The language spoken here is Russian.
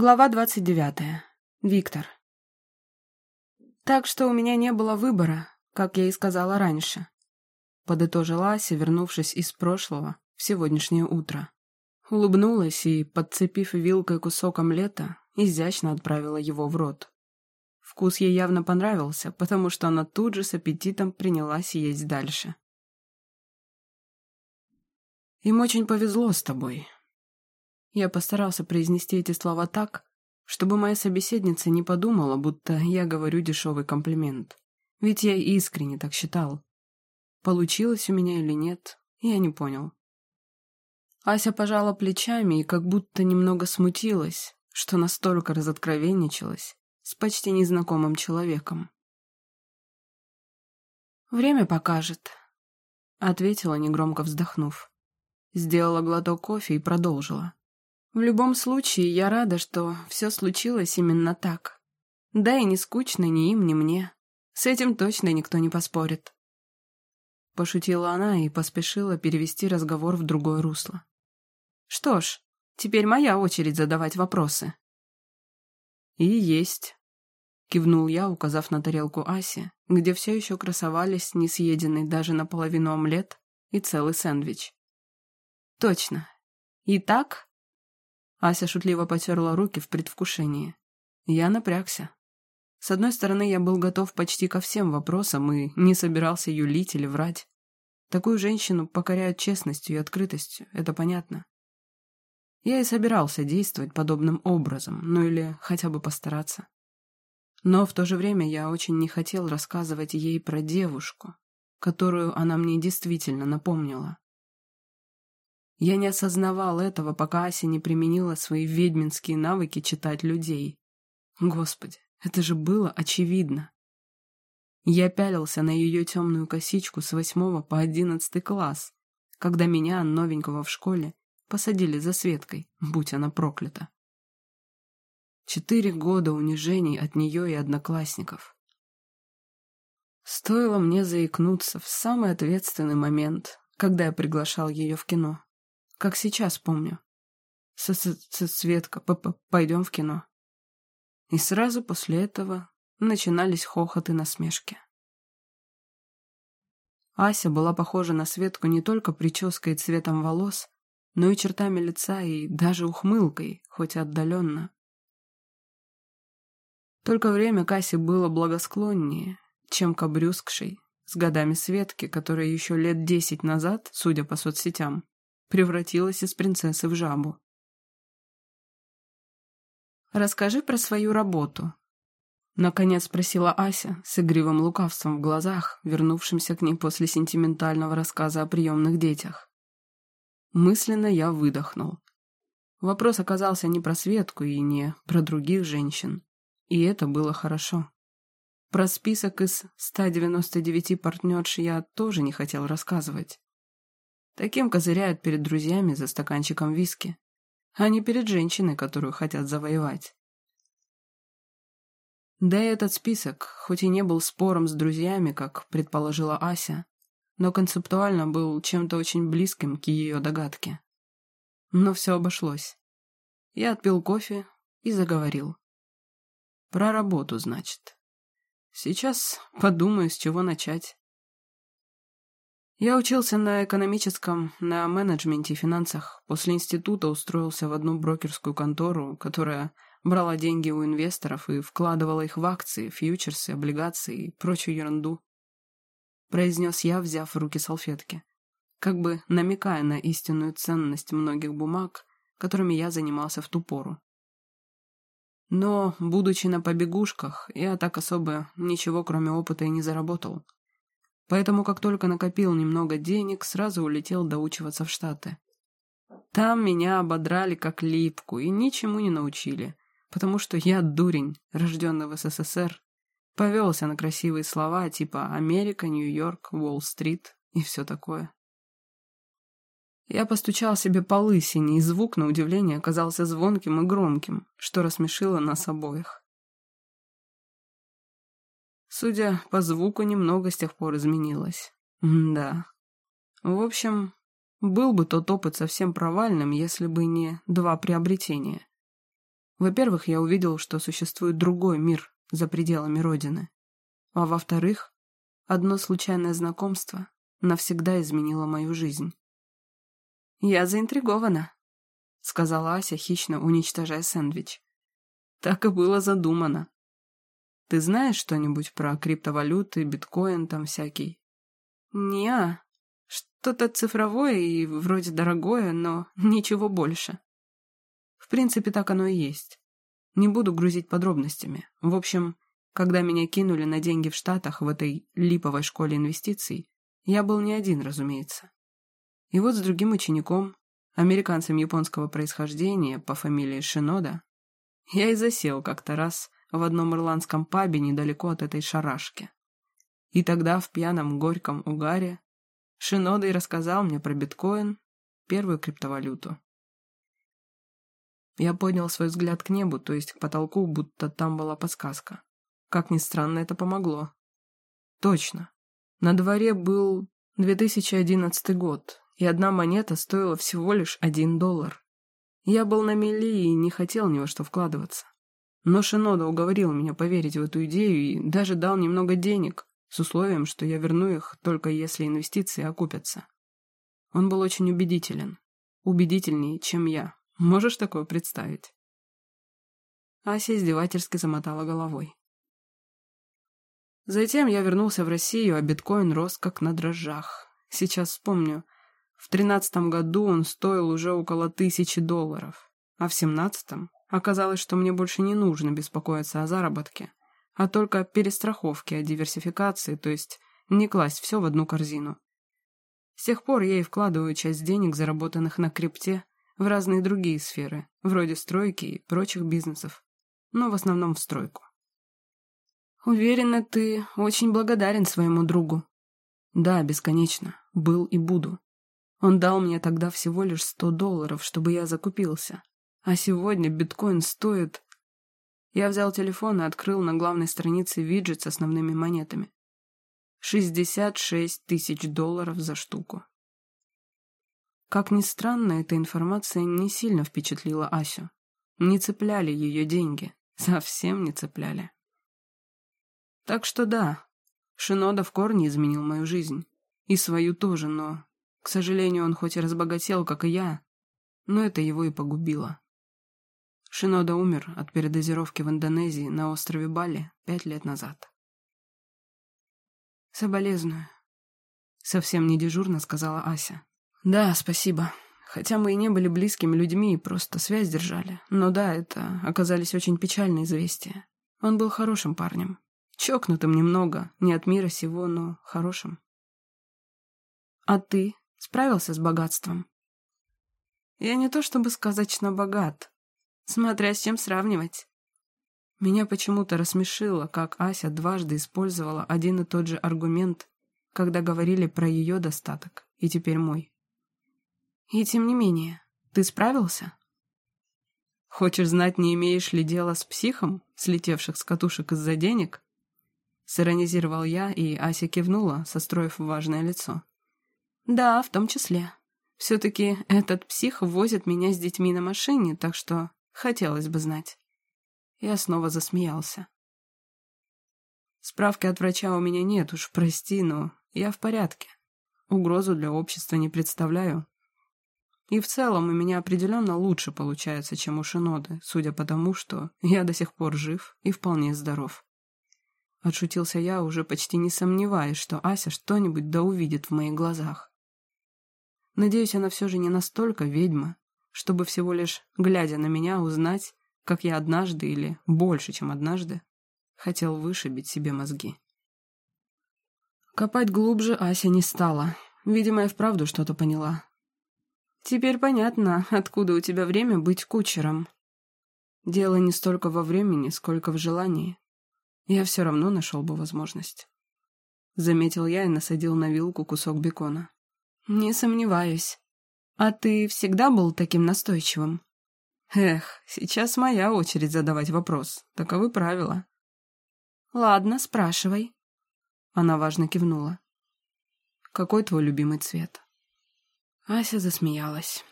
Глава двадцать девятая. Виктор. Так что у меня не было выбора, как я и сказала раньше. Подытожила Ася, вернувшись из прошлого в сегодняшнее утро. Улыбнулась и, подцепив вилкой кусок омлета, изящно отправила его в рот. Вкус ей явно понравился, потому что она тут же с аппетитом принялась есть дальше. «Им очень повезло с тобой», я постарался произнести эти слова так, чтобы моя собеседница не подумала, будто я говорю дешевый комплимент. Ведь я искренне так считал. Получилось у меня или нет, я не понял. Ася пожала плечами и как будто немного смутилась, что настолько разоткровенничалась с почти незнакомым человеком. «Время покажет», — ответила, негромко вздохнув. Сделала глоток кофе и продолжила. В любом случае, я рада, что все случилось именно так. Да и не скучно ни им, ни мне. С этим точно никто не поспорит. Пошутила она и поспешила перевести разговор в другое русло. Что ж, теперь моя очередь задавать вопросы. И есть. Кивнул я, указав на тарелку Аси, где все еще красовались несъеденный даже наполовину омлет и целый сэндвич. Точно. Итак, Ася шутливо потерла руки в предвкушении. Я напрягся. С одной стороны, я был готов почти ко всем вопросам и не собирался юлить или врать. Такую женщину покоряют честностью и открытостью, это понятно. Я и собирался действовать подобным образом, ну или хотя бы постараться. Но в то же время я очень не хотел рассказывать ей про девушку, которую она мне действительно напомнила. Я не осознавал этого, пока Ася не применила свои ведьминские навыки читать людей. Господи, это же было очевидно. Я пялился на ее темную косичку с восьмого по одиннадцатый класс, когда меня, новенького в школе, посадили за Светкой, будь она проклята. Четыре года унижений от нее и одноклассников. Стоило мне заикнуться в самый ответственный момент, когда я приглашал ее в кино как сейчас помню. С -с -с Светка, п -п пойдем в кино. И сразу после этого начинались хохот и насмешки. Ася была похожа на Светку не только прической и цветом волос, но и чертами лица и даже ухмылкой, хоть и отдаленно. Только время к Асе было благосклоннее, чем к обрюзгшей, с годами Светки, которая еще лет десять назад, судя по соцсетям, превратилась из принцессы в жабу. «Расскажи про свою работу», — наконец спросила Ася с игривым лукавством в глазах, вернувшимся к ней после сентиментального рассказа о приемных детях. Мысленно я выдохнул. Вопрос оказался не про Светку и не про других женщин, и это было хорошо. Про список из 199 партнерш я тоже не хотел рассказывать. Таким козыряют перед друзьями за стаканчиком виски, а не перед женщиной, которую хотят завоевать. Да и этот список, хоть и не был спором с друзьями, как предположила Ася, но концептуально был чем-то очень близким к ее догадке. Но все обошлось. Я отпил кофе и заговорил. Про работу, значит. Сейчас подумаю, с чего начать. Я учился на экономическом, на менеджменте и финансах. После института устроился в одну брокерскую контору, которая брала деньги у инвесторов и вкладывала их в акции, фьючерсы, облигации и прочую ерунду. Произнес я, взяв в руки салфетки, как бы намекая на истинную ценность многих бумаг, которыми я занимался в ту пору. Но, будучи на побегушках, я так особо ничего кроме опыта и не заработал. Поэтому, как только накопил немного денег, сразу улетел доучиваться в Штаты. Там меня ободрали как липку и ничему не научили, потому что я дурень, рожденный в СССР, повелся на красивые слова типа «Америка», «Нью-Йорк», «Уолл-стрит» и все такое. Я постучал себе по лысине, и звук, на удивление, оказался звонким и громким, что рассмешило нас обоих. Судя по звуку, немного с тех пор изменилось. Да. В общем, был бы тот опыт совсем провальным, если бы не два приобретения. Во-первых, я увидел, что существует другой мир за пределами Родины. А во-вторых, одно случайное знакомство навсегда изменило мою жизнь. «Я заинтригована», — сказала Ася, хищно уничтожая сэндвич. «Так и было задумано. Ты знаешь что-нибудь про криптовалюты, биткоин там всякий?» «Не-а», что-то цифровое и вроде дорогое, но ничего больше. В принципе, так оно и есть. Не буду грузить подробностями. В общем, когда меня кинули на деньги в Штатах в этой липовой школе инвестиций, я был не один, разумеется. И вот с другим учеником, американцем японского происхождения по фамилии Шинода, я и засел как-то раз в одном ирландском пабе недалеко от этой шарашки. И тогда в пьяном горьком угаре Шинода и рассказал мне про биткоин, первую криптовалюту. Я поднял свой взгляд к небу, то есть к потолку, будто там была подсказка. Как ни странно, это помогло. Точно. На дворе был 2011 год, и одна монета стоила всего лишь один доллар. Я был на мели и не хотел ни во что вкладываться. Но Шинода уговорил меня поверить в эту идею и даже дал немного денег, с условием, что я верну их только если инвестиции окупятся. Он был очень убедителен. Убедительнее, чем я. Можешь такое представить? Ася издевательски замотала головой. Затем я вернулся в Россию, а биткоин рос как на дрожжах. Сейчас вспомню. В тринадцатом году он стоил уже около тысячи долларов. А в семнадцатом оказалось, что мне больше не нужно беспокоиться о заработке а только перестраховки о диверсификации, то есть не класть все в одну корзину. С тех пор я и вкладываю часть денег, заработанных на крипте, в разные другие сферы, вроде стройки и прочих бизнесов, но в основном в стройку. Уверена, ты очень благодарен своему другу. Да, бесконечно. Был и буду. Он дал мне тогда всего лишь сто долларов, чтобы я закупился. А сегодня биткоин стоит я взял телефон и открыл на главной странице виджет с основными монетами. 66 тысяч долларов за штуку. Как ни странно, эта информация не сильно впечатлила Асю. Не цепляли ее деньги. Совсем не цепляли. Так что да, Шинода в корне изменил мою жизнь. И свою тоже, но, к сожалению, он хоть и разбогател, как и я, но это его и погубило. Шинода умер от передозировки в Индонезии на острове Бали пять лет назад. «Соболезную», — совсем не дежурно сказала Ася. «Да, спасибо. Хотя мы и не были близкими людьми и просто связь держали. Но да, это оказались очень печальные известия. Он был хорошим парнем. Чокнутым немного, не от мира сего, но хорошим. А ты справился с богатством? Я не то чтобы сказочно богат, Смотря с чем сравнивать. Меня почему-то рассмешило, как Ася дважды использовала один и тот же аргумент, когда говорили про ее достаток, и теперь мой. И тем не менее, ты справился? Хочешь знать, не имеешь ли дела с психом, слетевших с катушек из-за денег? Сиронизировал я, и Ася кивнула, состроив важное лицо. Да, в том числе. Все-таки этот псих возит меня с детьми на машине, так что Хотелось бы знать. Я снова засмеялся. Справки от врача у меня нет, уж прости, но я в порядке. Угрозу для общества не представляю. И в целом у меня определенно лучше получается, чем у Шиноды, судя по тому, что я до сих пор жив и вполне здоров. Отшутился я, уже почти не сомневаясь, что Ася что-нибудь да увидит в моих глазах. Надеюсь, она все же не настолько ведьма, чтобы всего лишь, глядя на меня, узнать, как я однажды или больше, чем однажды, хотел вышибить себе мозги. Копать глубже Ася не стала. Видимо, я вправду что-то поняла. Теперь понятно, откуда у тебя время быть кучером. Дело не столько во времени, сколько в желании. Я все равно нашел бы возможность. Заметил я и насадил на вилку кусок бекона. Не сомневаюсь. «А ты всегда был таким настойчивым?» «Эх, сейчас моя очередь задавать вопрос. Таковы правила». «Ладно, спрашивай». Она важно кивнула. «Какой твой любимый цвет?» Ася засмеялась.